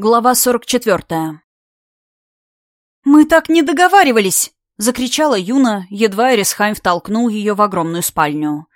Глава 44. «Мы так не договаривались!» — закричала Юна, едва Эрисхайм втолкнул ее в огромную спальню.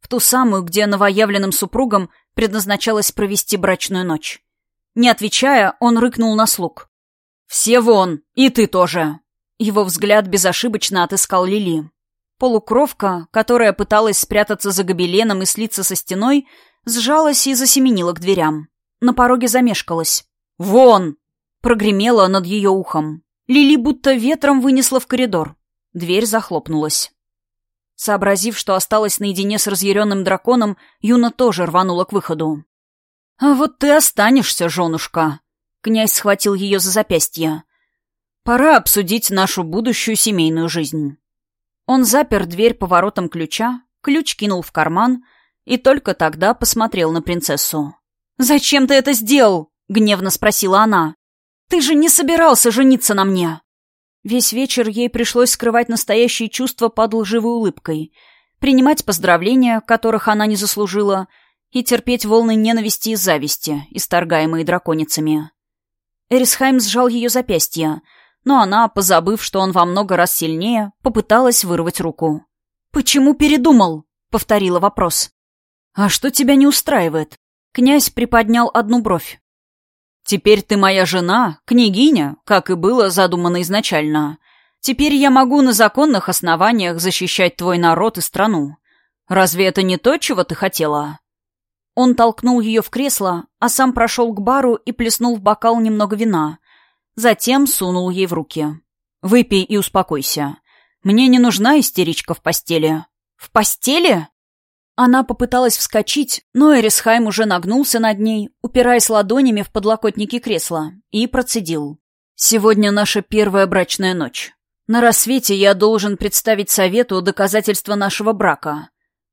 В ту самую, где новоявленным супругам предназначалось провести брачную ночь. Не отвечая, он рыкнул на слуг. «Все вон! И ты тоже!» Его взгляд безошибочно отыскал Лили. Полукровка, которая пыталась спрятаться за гобеленом и слиться со стеной, сжалась и засеменила к дверям. На пороге замешкалась. «Вон!» — прогремело над ее ухом. Лили будто ветром вынесла в коридор. Дверь захлопнулась. Сообразив, что осталась наедине с разъяренным драконом, Юна тоже рванула к выходу. «А вот ты останешься, женушка!» Князь схватил ее за запястье. «Пора обсудить нашу будущую семейную жизнь». Он запер дверь поворотом ключа, ключ кинул в карман и только тогда посмотрел на принцессу. «Зачем ты это сделал?» — гневно спросила она. «Ты же не собирался жениться на мне!» Весь вечер ей пришлось скрывать настоящие чувства под лживой улыбкой, принимать поздравления, которых она не заслужила, и терпеть волны ненависти и зависти, исторгаемые драконицами. Эрисхайм сжал ее запястье, но она, позабыв, что он во много раз сильнее, попыталась вырвать руку. «Почему передумал?» — повторила вопрос. «А что тебя не устраивает?» Князь приподнял одну бровь. Теперь ты моя жена, княгиня, как и было задумано изначально. Теперь я могу на законных основаниях защищать твой народ и страну. Разве это не то, чего ты хотела?» Он толкнул ее в кресло, а сам прошел к бару и плеснул в бокал немного вина. Затем сунул ей в руки. «Выпей и успокойся. Мне не нужна истеричка в постели». «В постели?» Она попыталась вскочить, но Эрисхайм уже нагнулся над ней, упираясь ладонями в подлокотники кресла, и процедил. «Сегодня наша первая брачная ночь. На рассвете я должен представить совету доказательства нашего брака.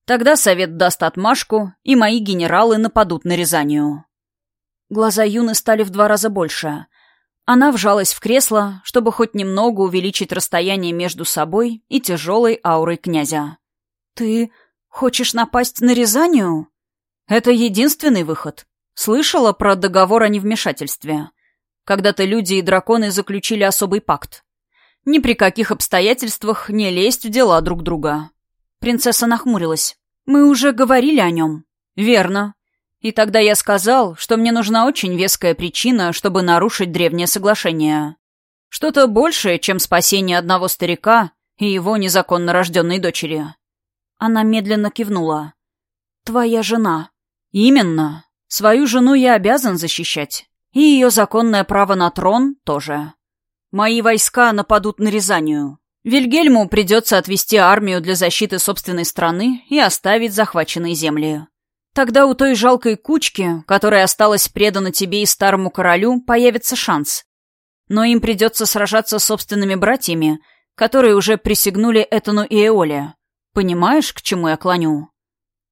Тогда совет даст отмашку, и мои генералы нападут на Рязанию». Глаза Юны стали в два раза больше. Она вжалась в кресло, чтобы хоть немного увеличить расстояние между собой и тяжелой аурой князя. «Ты...» Хочешь напасть на Рязанию? Это единственный выход. Слышала про договор о невмешательстве. Когда-то люди и драконы заключили особый пакт. Ни при каких обстоятельствах не лезть в дела друг друга. Принцесса нахмурилась. Мы уже говорили о нем. Верно. И тогда я сказал, что мне нужна очень веская причина, чтобы нарушить древнее соглашение. Что-то большее, чем спасение одного старика и его незаконно рожденной дочери. Она медленно кивнула. «Твоя жена». «Именно. Свою жену я обязан защищать. И ее законное право на трон тоже. Мои войска нападут на Рязанию. Вильгельму придется отвести армию для защиты собственной страны и оставить захваченные земли. Тогда у той жалкой кучки, которая осталась предана тебе и старому королю, появится шанс. Но им придется сражаться с собственными братьями, которые уже присягнули Этану и Эоле. Понимаешь, к чему я клоню?»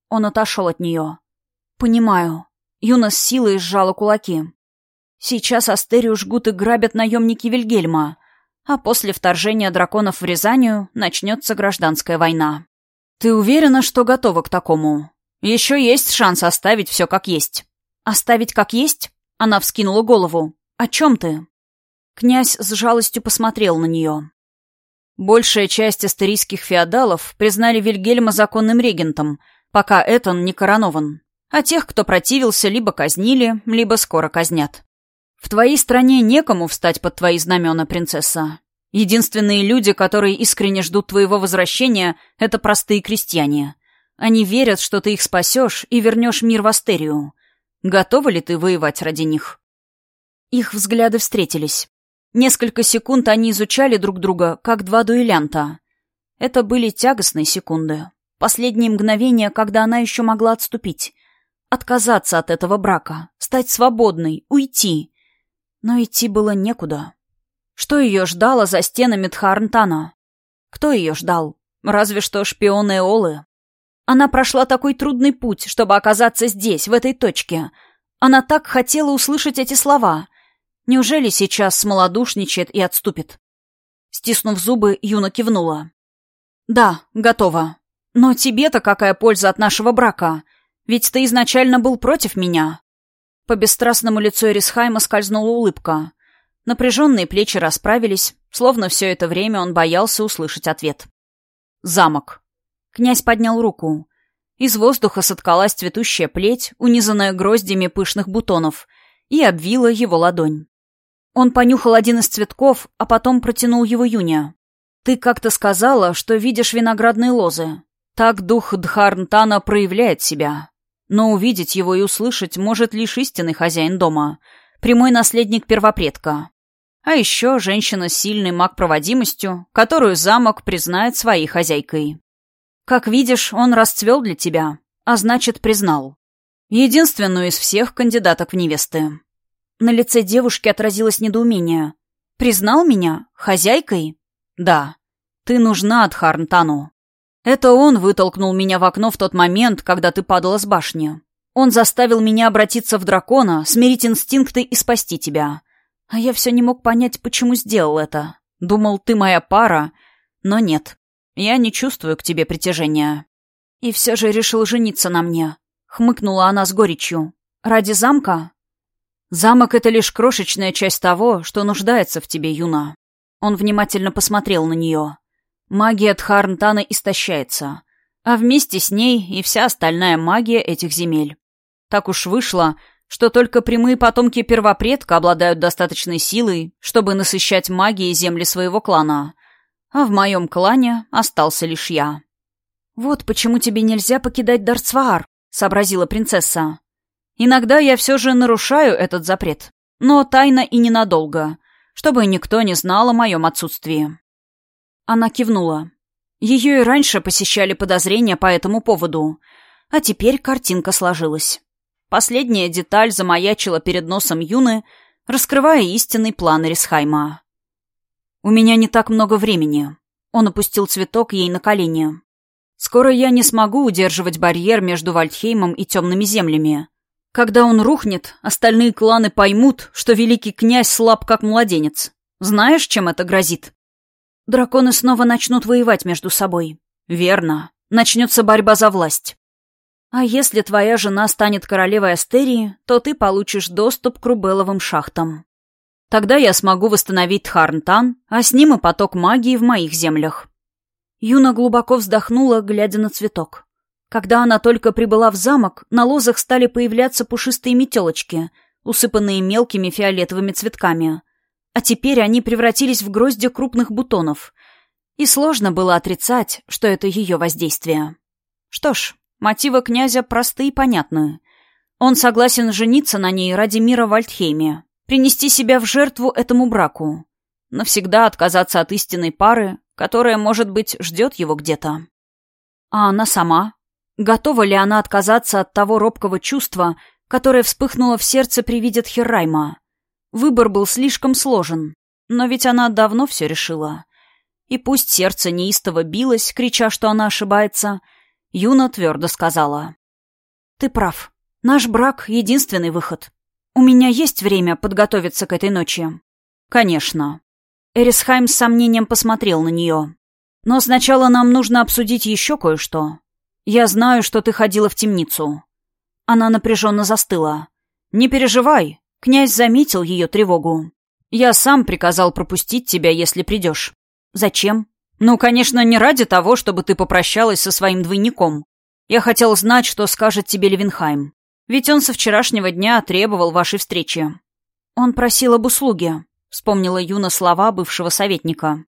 Он отошел от нее. «Понимаю». Юна с силой сжала кулаки. «Сейчас Астерию жгут и грабят наемники Вильгельма, а после вторжения драконов в Рязанию начнется гражданская война. Ты уверена, что готова к такому? Еще есть шанс оставить все как есть». «Оставить как есть?» Она вскинула голову. «О чем ты?» Князь с жалостью посмотрел на нее. Большая часть астерийских феодалов признали Вильгельма законным регентом, пока Этон не коронован. А тех, кто противился, либо казнили, либо скоро казнят. В твоей стране некому встать под твои знамена, принцесса. Единственные люди, которые искренне ждут твоего возвращения, это простые крестьяне. Они верят, что ты их спасешь и вернешь мир в Астерию. Готова ли ты воевать ради них?» Их взгляды встретились. Несколько секунд они изучали друг друга, как два дуэлянта. Это были тягостные секунды. Последние мгновения, когда она еще могла отступить. Отказаться от этого брака, стать свободной, уйти. Но идти было некуда. Что ее ждало за стенами Тхарнтана? Кто ее ждал? Разве что шпионы Эолы. Она прошла такой трудный путь, чтобы оказаться здесь, в этой точке. Она так хотела услышать эти слова. Неужели сейчас смолодушничает и отступит? Стиснув зубы, Юна кивнула. «Да, готова. Но тебе-то какая польза от нашего брака? Ведь ты изначально был против меня». По бесстрастному лицу Эрисхайма скользнула улыбка. Напряженные плечи расправились, словно все это время он боялся услышать ответ. «Замок». Князь поднял руку. Из воздуха соткалась цветущая плеть, унизанная гроздями пышных бутонов, и обвила его ладонь. Он понюхал один из цветков, а потом протянул его Юня. «Ты как-то сказала, что видишь виноградные лозы. Так дух Дхарнтана проявляет себя. Но увидеть его и услышать может лишь истинный хозяин дома, прямой наследник первопредка. А еще женщина с сильной маг-проводимостью, которую замок признает своей хозяйкой. Как видишь, он расцвел для тебя, а значит, признал. Единственную из всех кандидаток в невесты. На лице девушки отразилось недоумение. «Признал меня? Хозяйкой?» «Да. Ты нужна Адхарнтану. Это он вытолкнул меня в окно в тот момент, когда ты падала с башни. Он заставил меня обратиться в дракона, смирить инстинкты и спасти тебя. А я все не мог понять, почему сделал это. Думал, ты моя пара, но нет. Я не чувствую к тебе притяжения. И все же решил жениться на мне. Хмыкнула она с горечью. Ради замка? Замок — это лишь крошечная часть того, что нуждается в тебе, Юна. Он внимательно посмотрел на нее. Магия Дхарнтана истощается, а вместе с ней и вся остальная магия этих земель. Так уж вышло, что только прямые потомки первопредка обладают достаточной силой, чтобы насыщать магией земли своего клана. А в моем клане остался лишь я. «Вот почему тебе нельзя покидать Дарцваар», — сообразила принцесса. «Иногда я все же нарушаю этот запрет, но тайно и ненадолго, чтобы никто не знал о моем отсутствии». Она кивнула. Ее и раньше посещали подозрения по этому поводу, а теперь картинка сложилась. Последняя деталь замаячила перед носом Юны, раскрывая истинный план Рисхайма. «У меня не так много времени». Он опустил цветок ей на колени. «Скоро я не смогу удерживать барьер между Вальдхеймом и темными землями. Когда он рухнет, остальные кланы поймут, что великий князь слаб как младенец. Знаешь, чем это грозит?» Драконы снова начнут воевать между собой. Верно. Начнется борьба за власть. А если твоя жена станет королевой Астерии, то ты получишь доступ к Рубеловым шахтам. Тогда я смогу восстановить Тхарнтан, а с ним и поток магии в моих землях. Юна глубоко вздохнула, глядя на цветок. Когда она только прибыла в замок, на лозах стали появляться пушистые метелочки, усыпанные мелкими фиолетовыми цветками. А теперь они превратились в грозди крупных бутонов. И сложно было отрицать, что это ее воздействие. Что ж, мотивы князя просты и понятны. Он согласен жениться на ней ради мира в Альтхейме, принести себя в жертву этому браку, навсегда отказаться от истинной пары, которая, может быть, ждет его где-то. А она сама? Готова ли она отказаться от того робкого чувства, которое вспыхнуло в сердце при виде Тхеррайма? Выбор был слишком сложен, но ведь она давно все решила. И пусть сердце неистово билось, крича, что она ошибается, Юна твердо сказала. «Ты прав. Наш брак — единственный выход. У меня есть время подготовиться к этой ночи?» «Конечно». Эрисхайм с сомнением посмотрел на нее. «Но сначала нам нужно обсудить еще кое-что. Я знаю, что ты ходила в темницу». Она напряженно застыла. «Не переживай, Князь заметил ее тревогу. «Я сам приказал пропустить тебя, если придешь». «Зачем?» «Ну, конечно, не ради того, чтобы ты попрощалась со своим двойником. Я хотел знать, что скажет тебе Левинхайм. Ведь он со вчерашнего дня требовал вашей встречи». «Он просил об услуге», — вспомнила Юна слова бывшего советника.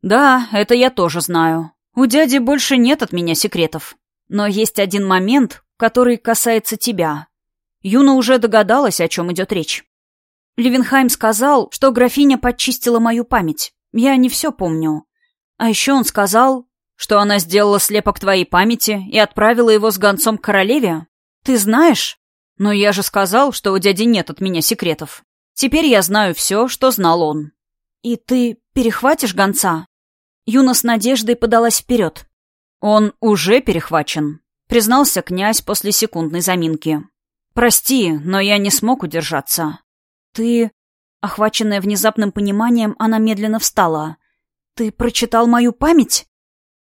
«Да, это я тоже знаю. У дяди больше нет от меня секретов. Но есть один момент, который касается тебя. Юна уже догадалась, о чем идет речь. Левенхайм сказал, что графиня подчистила мою память. Я не все помню. А еще он сказал, что она сделала слепок твоей памяти и отправила его с гонцом к королеве. Ты знаешь? Но я же сказал, что у дяди нет от меня секретов. Теперь я знаю все, что знал он. И ты перехватишь гонца? Юна с надеждой подалась вперед. Он уже перехвачен, признался князь после секундной заминки. «Прости, но я не смог удержаться». «Ты...» Охваченная внезапным пониманием, она медленно встала. «Ты прочитал мою память?»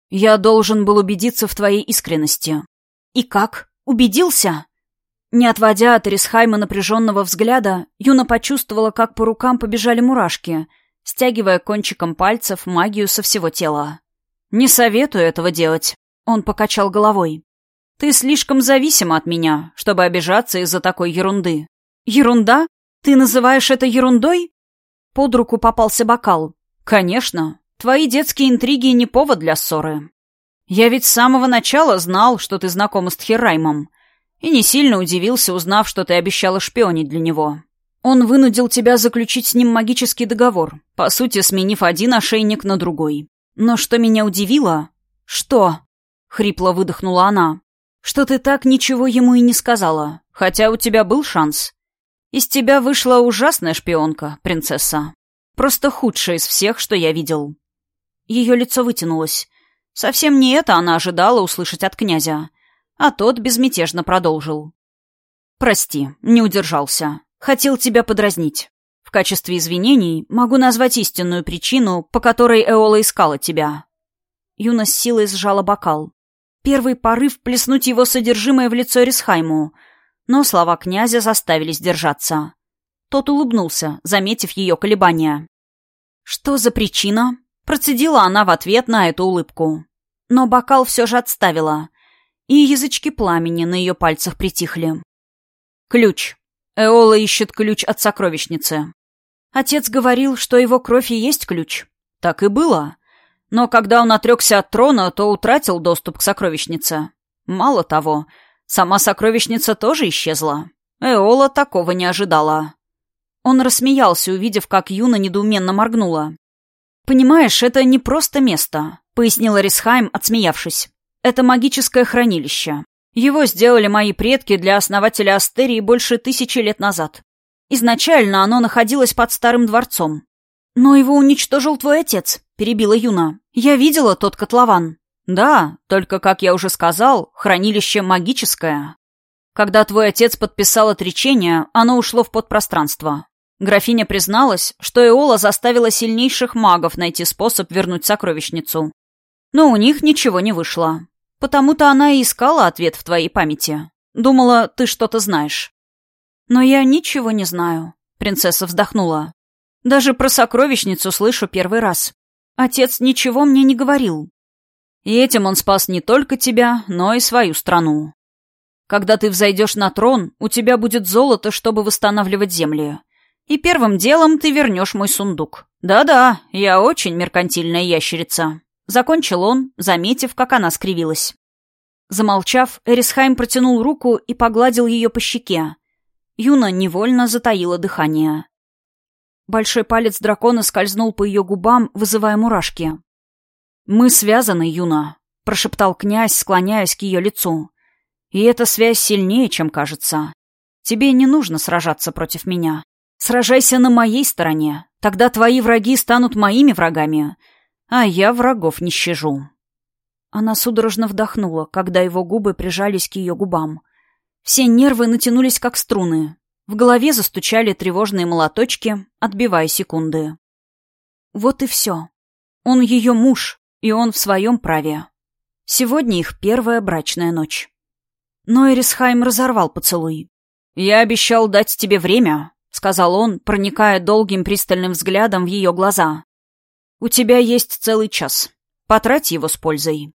«Я должен был убедиться в твоей искренности». «И как? Убедился?» Не отводя от Рисхайма напряженного взгляда, Юна почувствовала, как по рукам побежали мурашки, стягивая кончиком пальцев магию со всего тела. «Не советую этого делать», — он покачал головой. «Ты слишком зависима от меня, чтобы обижаться из-за такой ерунды». «Ерунда? Ты называешь это ерундой?» Под руку попался бокал. «Конечно. Твои детские интриги не повод для ссоры. Я ведь с самого начала знал, что ты знакома с Тхираймом, и не сильно удивился, узнав, что ты обещала шпионить для него. Он вынудил тебя заключить с ним магический договор, по сути, сменив один ошейник на другой. Но что меня удивило... «Что?» — хрипло выдохнула она. «Что ты так ничего ему и не сказала, хотя у тебя был шанс. Из тебя вышла ужасная шпионка, принцесса. Просто худшая из всех, что я видел». Ее лицо вытянулось. Совсем не это она ожидала услышать от князя. А тот безмятежно продолжил. «Прости, не удержался. Хотел тебя подразнить. В качестве извинений могу назвать истинную причину, по которой Эола искала тебя». Юна с силой сжала бокал. Первый порыв плеснуть его содержимое в лицо Рисхайму, но слова князя заставили сдержаться. Тот улыбнулся, заметив ее колебания. «Что за причина?» Процедила она в ответ на эту улыбку. Но бокал все же отставила, и язычки пламени на ее пальцах притихли. «Ключ», Эола ищет ключ от сокровищницы. Отец говорил, что его кровь и есть ключ. Так и было. Но когда он отрекся от трона, то утратил доступ к сокровищнице. Мало того, сама сокровищница тоже исчезла. Эола такого не ожидала. Он рассмеялся, увидев, как Юна недоуменно моргнула. «Понимаешь, это не просто место», — пояснила Рисхайм, отсмеявшись. «Это магическое хранилище. Его сделали мои предки для основателя Астерии больше тысячи лет назад. Изначально оно находилось под старым дворцом. «Но его уничтожил твой отец», — перебила Юна. «Я видела тот котлован». «Да, только, как я уже сказал, хранилище магическое. Когда твой отец подписал отречение, оно ушло в подпространство. Графиня призналась, что Эола заставила сильнейших магов найти способ вернуть сокровищницу. Но у них ничего не вышло. Потому-то она и искала ответ в твоей памяти. Думала, ты что-то знаешь. Но я ничего не знаю. Принцесса вздохнула. Даже про сокровищницу слышу первый раз. Отец ничего мне не говорил. И этим он спас не только тебя, но и свою страну. Когда ты взойдешь на трон, у тебя будет золото, чтобы восстанавливать земли. И первым делом ты вернешь мой сундук. Да-да, я очень меркантильная ящерица. Закончил он, заметив, как она скривилась. Замолчав, Эрисхайм протянул руку и погладил ее по щеке. Юна невольно затаила дыхание. Большой палец дракона скользнул по ее губам, вызывая мурашки. «Мы связаны, Юна», — прошептал князь, склоняясь к ее лицу. «И эта связь сильнее, чем кажется. Тебе не нужно сражаться против меня. Сражайся на моей стороне. Тогда твои враги станут моими врагами, а я врагов не щажу». Она судорожно вдохнула, когда его губы прижались к ее губам. Все нервы натянулись, как струны. В голове застучали тревожные молоточки, отбивая секунды. Вот и все. Он ее муж, и он в своем праве. Сегодня их первая брачная ночь. Но Эрисхайм разорвал поцелуй. «Я обещал дать тебе время», — сказал он, проникая долгим пристальным взглядом в ее глаза. «У тебя есть целый час. Потрать его с пользой».